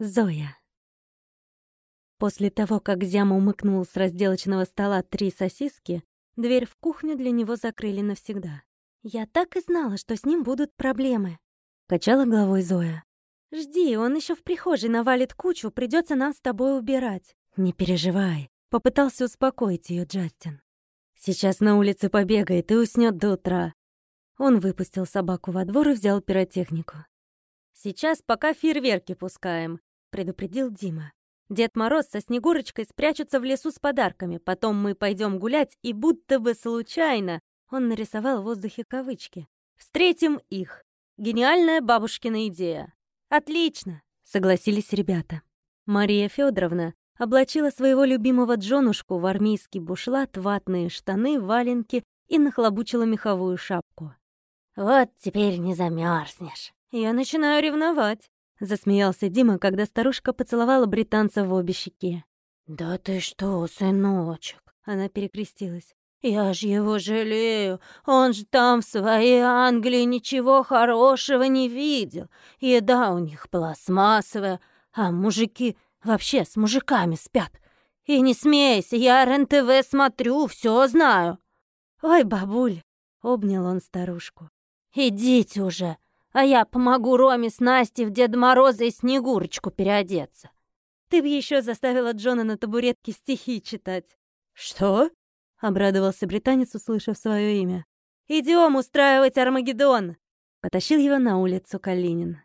Зоя. После того, как Зяма умыкнул с разделочного стола три сосиски, дверь в кухню для него закрыли навсегда. «Я так и знала, что с ним будут проблемы», — качала головой Зоя. «Жди, он еще в прихожей навалит кучу, придется нам с тобой убирать». «Не переживай», — попытался успокоить ее Джастин. «Сейчас на улице побегает и уснет до утра». Он выпустил собаку во двор и взял пиротехнику. «Сейчас пока фейерверки пускаем», — предупредил Дима. «Дед Мороз со Снегурочкой спрячутся в лесу с подарками, потом мы пойдем гулять, и будто бы случайно...» Он нарисовал в воздухе кавычки. «Встретим их. Гениальная бабушкина идея». «Отлично!» — согласились ребята. Мария Федоровна облачила своего любимого Джонушку в армейский бушлат, ватные штаны, валенки и нахлобучила меховую шапку. «Вот теперь не замерзнешь. «Я начинаю ревновать», — засмеялся Дима, когда старушка поцеловала британца в обе щеки. «Да ты что, сыночек?» — она перекрестилась. «Я ж его жалею. Он же там в своей Англии ничего хорошего не видел. Еда у них пластмассовая, а мужики вообще с мужиками спят. И не смейся, я РНТВ смотрю, все знаю». «Ой, бабуль!» — обнял он старушку. «Идите уже!» А я помогу Роме с Настей в Деда Мороза и Снегурочку переодеться. Ты бы еще заставила Джона на табуретке стихи читать. Что? Обрадовался британец, услышав свое имя. Идем устраивать Армагеддон! Потащил его на улицу Калинин.